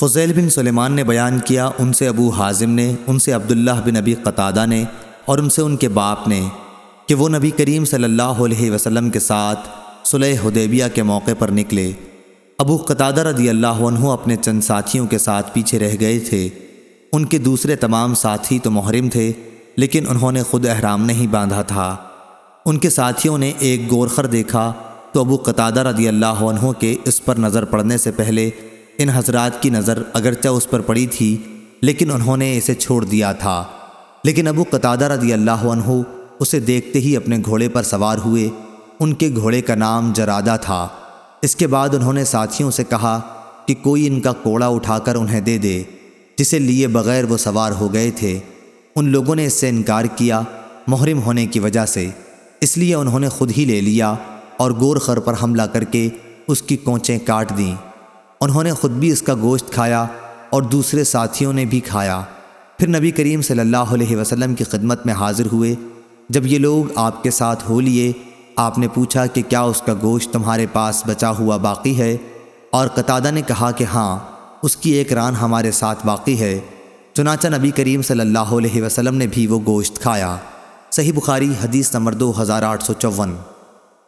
فضیل بن سلیمان نے بیان کیا، ان سے ابو حازم نے، ان سے عبداللہ بن ابی قطادہ نے اور ان سے ان کے باپ نے کہ وہ نبی کریم صلی اللہ علیہ وسلم کے ساتھ صلح حدیبیہ کے موقع پر نکلے۔ ابو قطادہ رضی اللہ عنہ اپنے چند ساتھیوں کے ساتھ پیچھے رہ گئے تھے۔ ان کے دوسرے تمام ساتھی تو محرم تھے، لیکن انہوں نے خود احرام نہیں باندھا تھا۔ ان کے ساتھیوں نے ایک گورخر دیکھا تو ابو قطادہ رضی اللہ عنہ کے اس پر نظر پڑنے سے پہلے ان حضرات کی نظر اگرچہ اس پر پڑی تھی، لیکن انہوں نے اسے چھوڑ دیا تھا۔ لیکن ابو قطادہ رضی اللہ عنہ اسے دیکھتے ہی اپنے گھوڑے پر سوار ہوئے۔ ان کے گھوڑے کا نام جرادہ تھا۔ اس کے بعد انہوں نے ساتھیوں سے کہا کہ کوئی ان کا کوڑا اٹھا کر انہیں دے دے، جسے لیے بغیر وہ سوار ہو گئے تھے۔ ان لوگوں نے اس سے انکار کیا محرم ہونے کی وجہ سے۔ اس لیے انہوں نے خود ہی لے لیا اور گور خر پر حملہ کر کے اس کی کونچیں کاٹ دیں۔ انہوں نے خود بھی اس کا گوشت کھایا اور دوسرے ساتھیوں نے بھی کھایا۔ پھر نبی کریم صلی اللہ علیہ وسلم کی خدمت میں حاضر ہوئے۔ جب یہ لوگ آپ کے ساتھ ہو لیے، آپ نے پوچھا کہ کیا اس کا گوشت تمہارے پاس بچا ہوا باقی ہے؟ اور قطادہ نے کہا کہ ہاں اس کی ایک ران ہمارے ساتھ باقی ہے۔ چنانچہ نبی کریم صلی اللہ علیہ وسلم نے بھی وہ گوشت کھایا۔ صحیح بخاری حدیث نمبر دو ہزار آٹھ سو چون۔